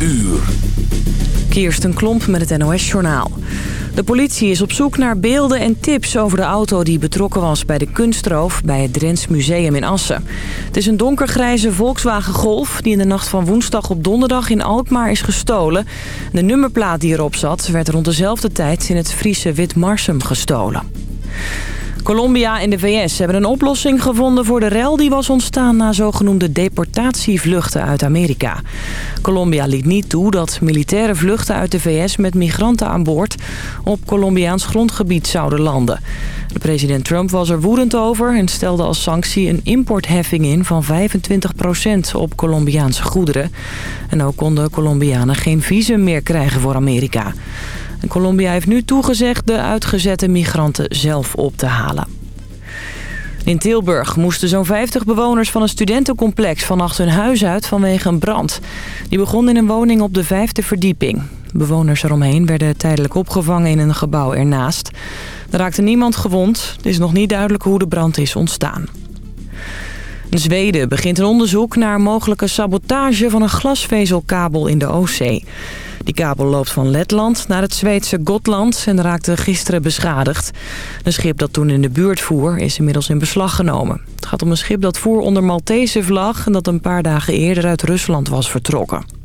uur. Kirsten Klomp met het NOS-journaal. De politie is op zoek naar beelden en tips over de auto die betrokken was bij de kunstroof bij het Drents Museum in Assen. Het is een donkergrijze Volkswagen Golf die in de nacht van woensdag op donderdag in Alkmaar is gestolen. De nummerplaat die erop zat werd rond dezelfde tijd in het Friese Witmarsum gestolen. Colombia en de VS hebben een oplossing gevonden voor de rel die was ontstaan na zogenoemde deportatievluchten uit Amerika. Colombia liet niet toe dat militaire vluchten uit de VS met migranten aan boord op Colombiaans grondgebied zouden landen. De president Trump was er woedend over en stelde als sanctie een importheffing in van 25% op Colombiaanse goederen. En ook konden Colombianen geen visum meer krijgen voor Amerika. Colombia heeft nu toegezegd de uitgezette migranten zelf op te halen. In Tilburg moesten zo'n 50 bewoners van een studentencomplex vannacht hun huis uit vanwege een brand. Die begon in een woning op de vijfde verdieping. Bewoners eromheen werden tijdelijk opgevangen in een gebouw ernaast. Er raakte niemand gewond. Het is nog niet duidelijk hoe de brand is ontstaan. Zweden begint een onderzoek naar mogelijke sabotage van een glasvezelkabel in de Oostzee. Die kabel loopt van Letland naar het Zweedse Gotland en raakte gisteren beschadigd. Een schip dat toen in de buurt voer is inmiddels in beslag genomen. Het gaat om een schip dat voer onder Maltese vlag en dat een paar dagen eerder uit Rusland was vertrokken.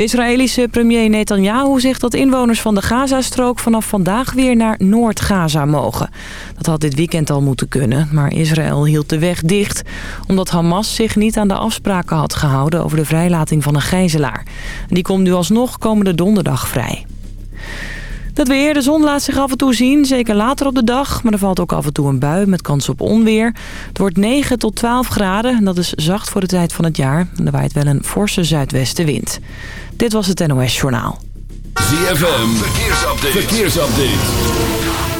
De Israëlische premier Netanyahu zegt dat inwoners van de Gazastrook vanaf vandaag weer naar Noord-Gaza mogen. Dat had dit weekend al moeten kunnen, maar Israël hield de weg dicht... omdat Hamas zich niet aan de afspraken had gehouden over de vrijlating van een gijzelaar. Die komt nu alsnog komende donderdag vrij. Dat weer, de zon laat zich af en toe zien, zeker later op de dag. Maar er valt ook af en toe een bui met kans op onweer. Het wordt 9 tot 12 graden en dat is zacht voor de tijd van het jaar. En er waait wel een forse zuidwestenwind. Dit was het NOS Journaal. ZFM, verkeersupdate. verkeersupdate.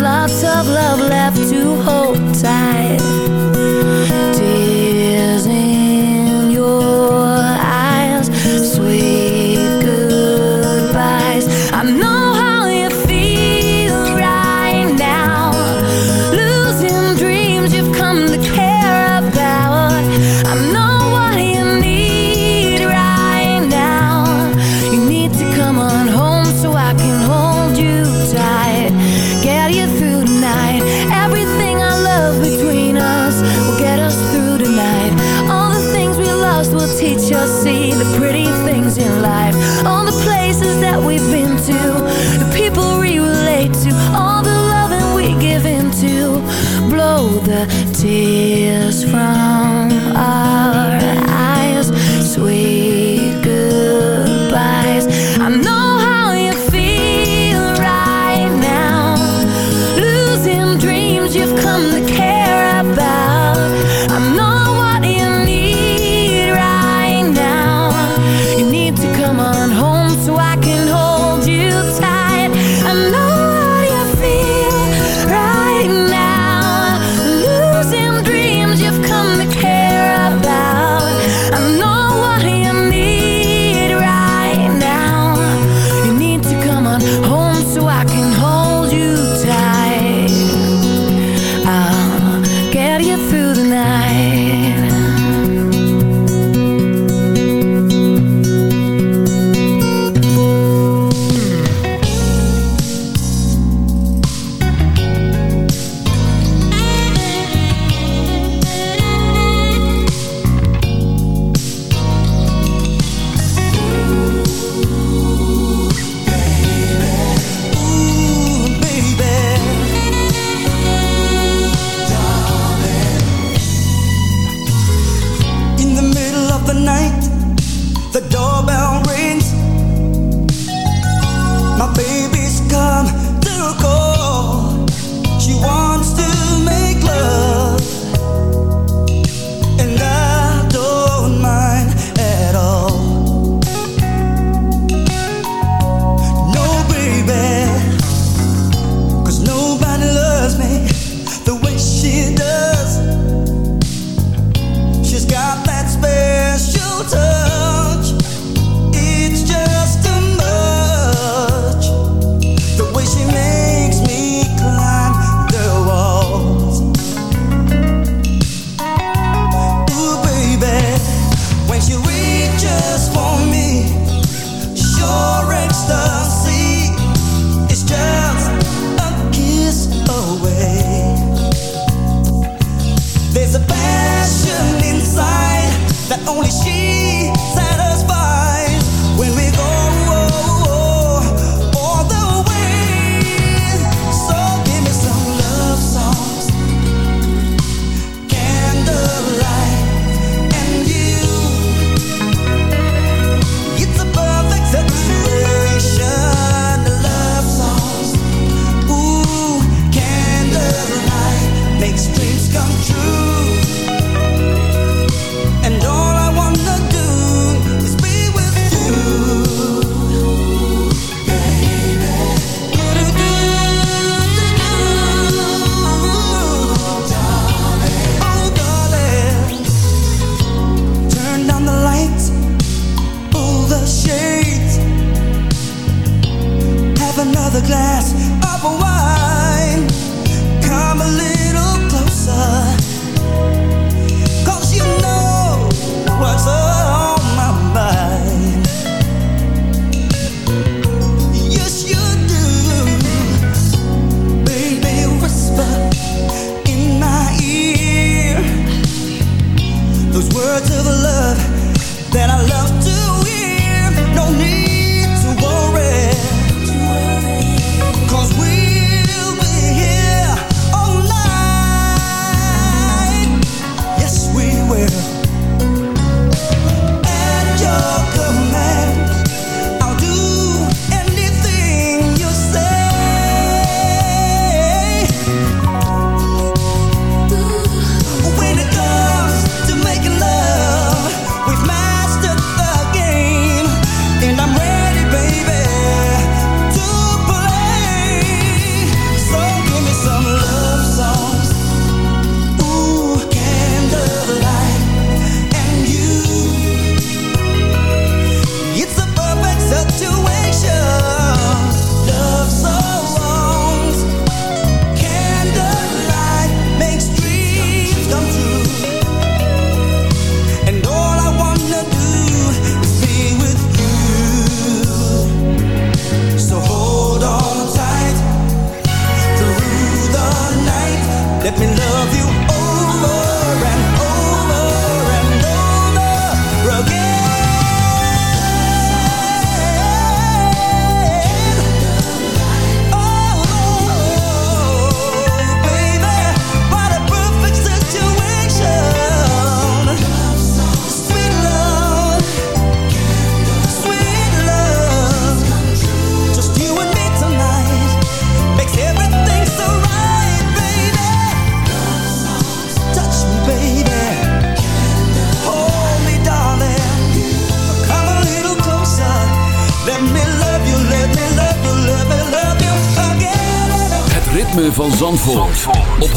lots of love left Let me love Zandvoort, op 106.9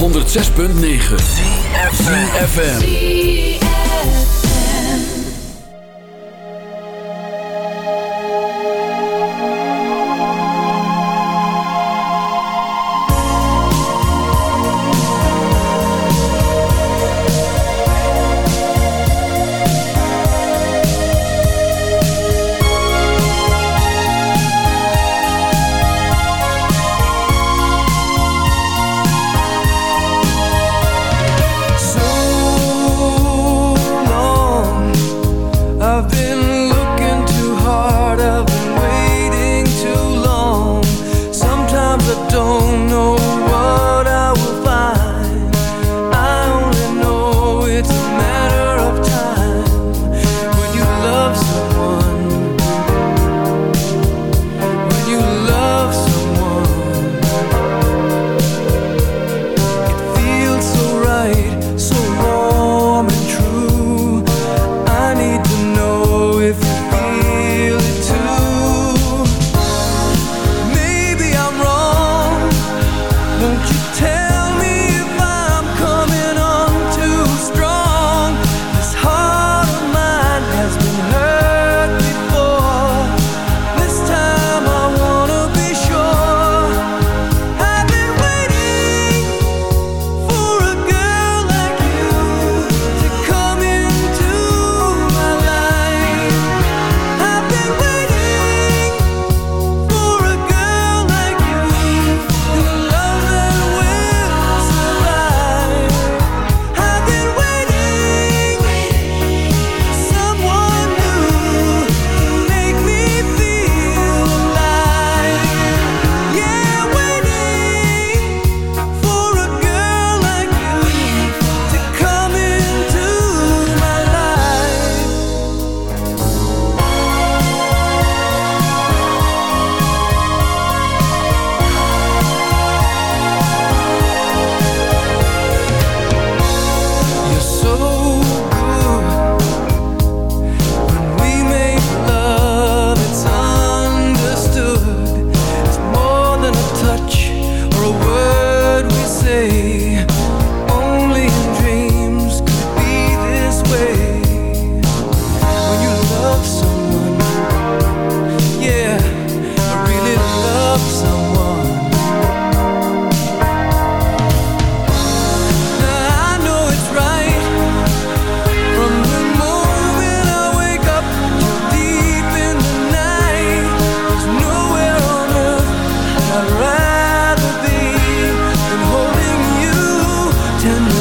tender.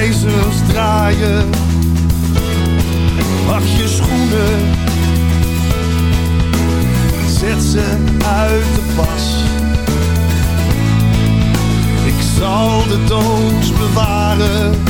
ijzers draaien. Pak je schoenen, zet ze uit de pas. Ik zal de doos bewaren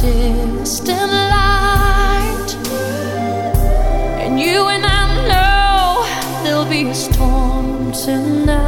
distant light. And you and I know there'll be a storm tonight.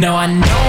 No, I know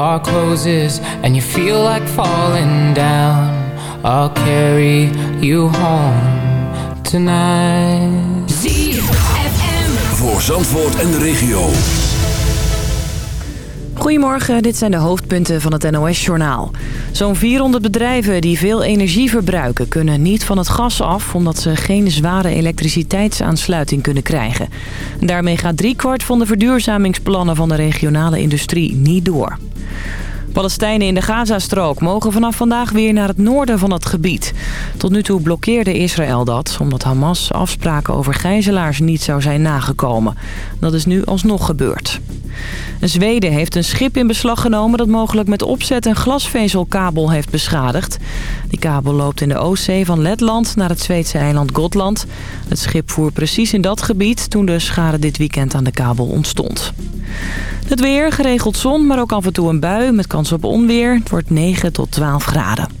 bar closes and you feel like falling down, I'll carry you home tonight. Voor Zandvoort en de regio. Goedemorgen, dit zijn de hoofdpunten van het NOS-journaal. Zo'n 400 bedrijven die veel energie verbruiken... kunnen niet van het gas af omdat ze geen zware elektriciteitsaansluiting kunnen krijgen. Daarmee gaat driekwart van de verduurzamingsplannen van de regionale industrie niet door. Palestijnen in de Gazastrook mogen vanaf vandaag weer naar het noorden van het gebied. Tot nu toe blokkeerde Israël dat, omdat Hamas afspraken over gijzelaars niet zou zijn nagekomen. Dat is nu alsnog gebeurd. Een Zweden heeft een schip in beslag genomen dat mogelijk met opzet een glasvezelkabel heeft beschadigd. Die kabel loopt in de Oostzee van Letland naar het Zweedse eiland Gotland. Het schip voer precies in dat gebied toen de schade dit weekend aan de kabel ontstond. Het weer, geregeld zon, maar ook af en toe een bui met kans kans op onweer. Het wordt 9 tot 12 graden.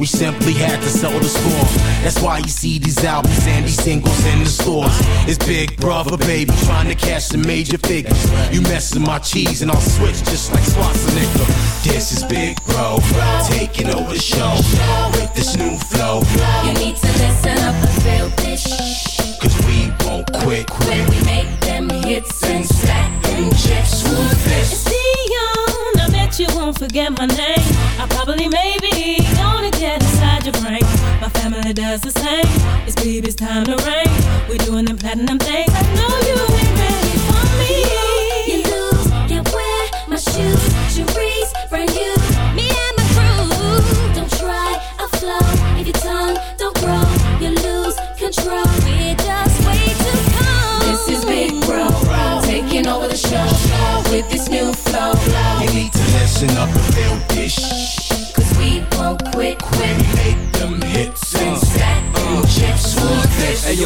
We simply had to sell the score. That's why you see these albums and these singles in the stores. It's Big Brother, baby, trying to cash some major figures. You messing my cheese and I'll switch just like Schwarzenegger. This is Big Bro, taking over the show with this new flow. Family does the same. It's baby's time to reign. We're doing them platinum things. I know you ain't ready for me. You lose, can't wear my shoes, Cherise, brand new. Me and my crew. Don't try, I'll flow. If your tongue don't grow, you lose control. We're just way too cold. This is Big Bro, taking over the show with this new flow. You need to listen up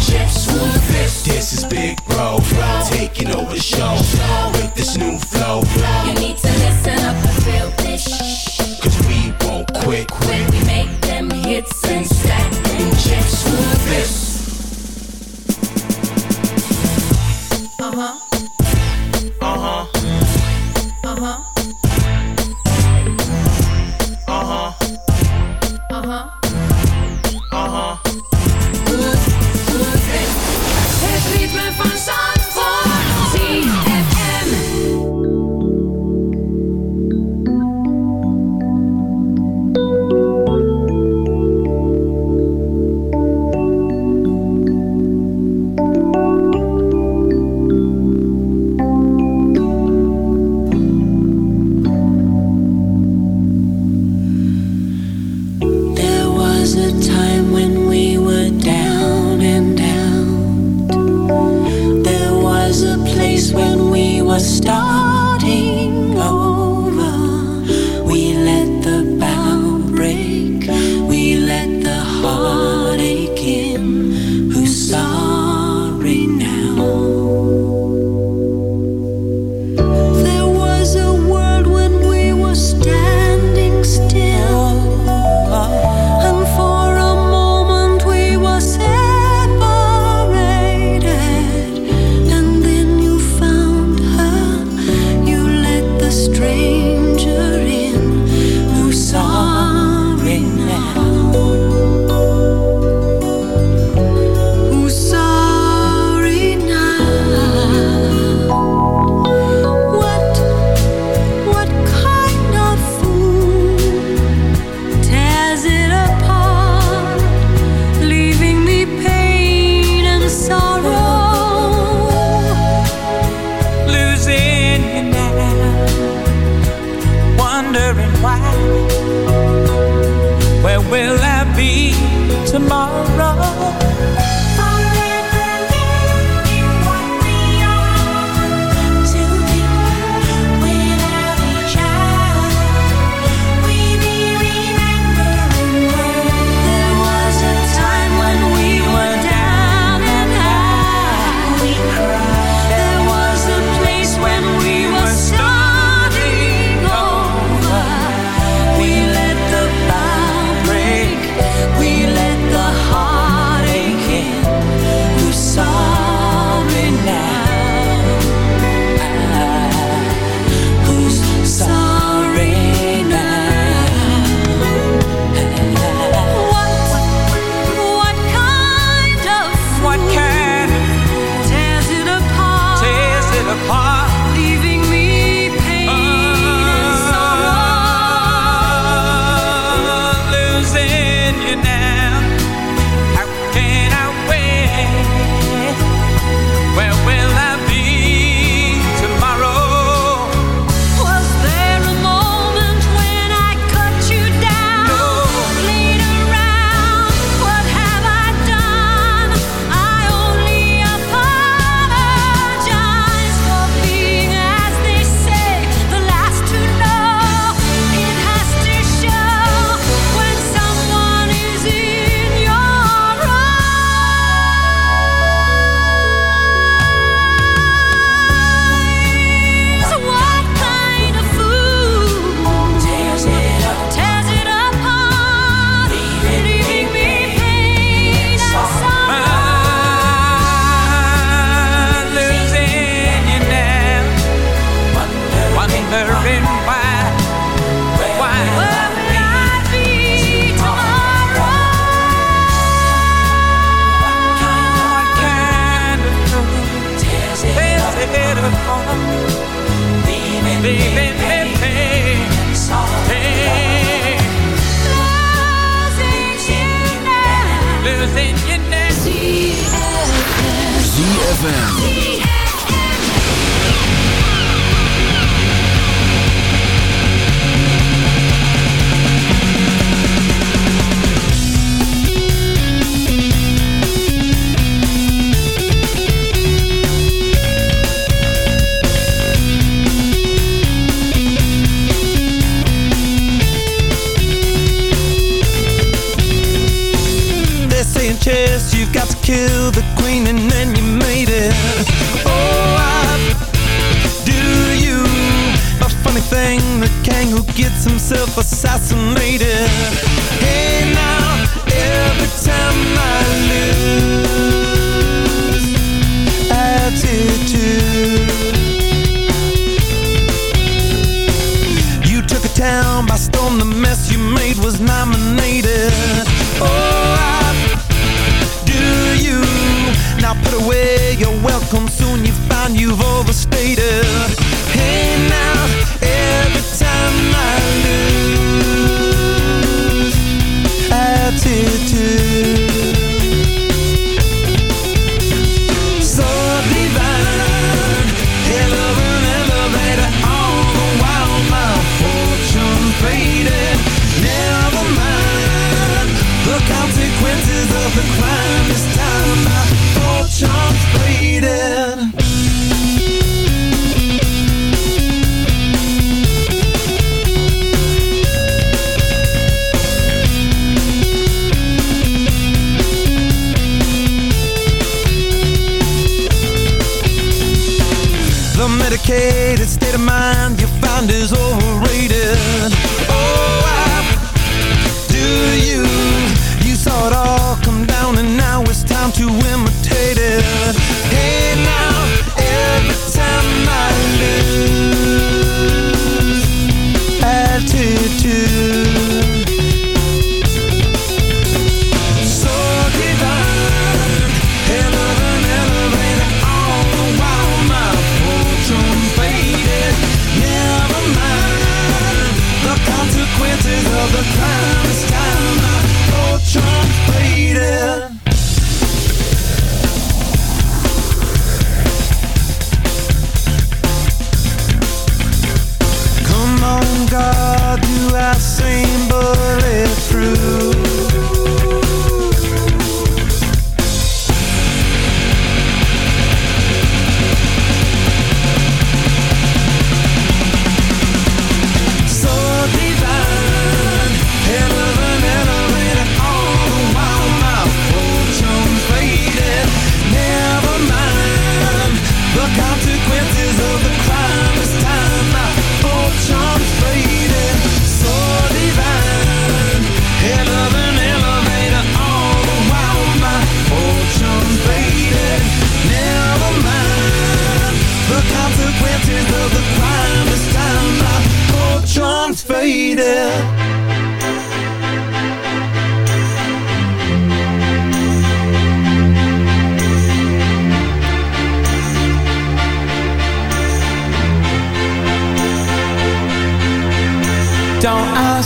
chips, this? This is Big Bro, taking over the show with this new flow.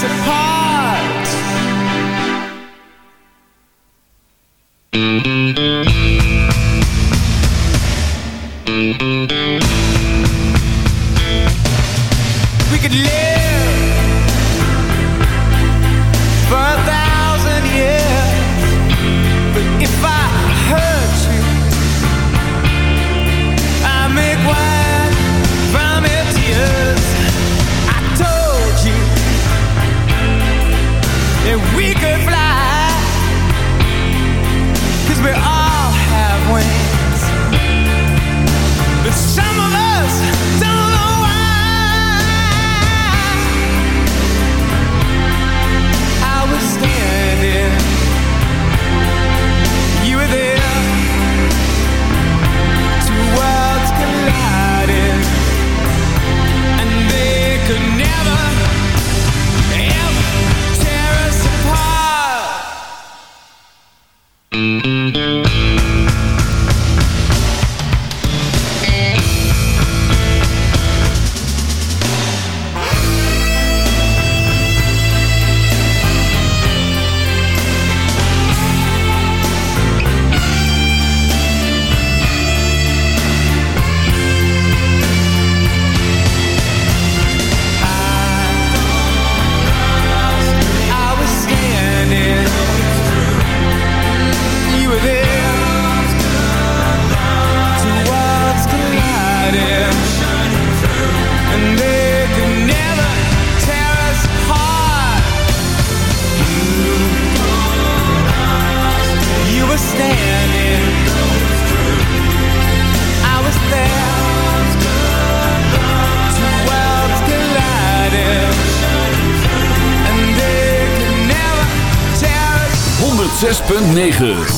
us apart 106.9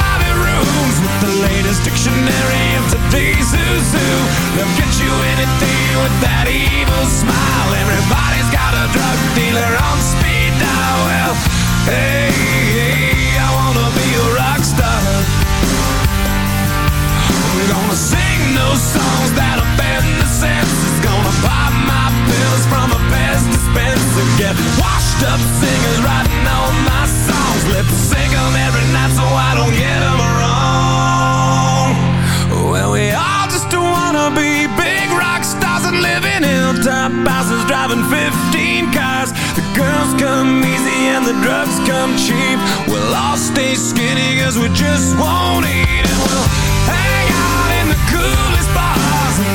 With the latest dictionary of today's who's who They'll get you anything with that evil smile. Everybody's got a drug dealer on speed dial. Well, hey, hey I wanna be a rock star. I'm gonna sing those songs that offend the senses Gonna pop my pills from a Pez dispenser. Get washed up singers writing all my songs Lip sync 'em every night so I don't get 'em wrong. Well, we all just wanna be big rock stars And live in hilltop houses driving 15 cars. The girls come easy and the drugs come cheap. We'll all stay skinny cause we just won't eat. And we'll hang out in the coolest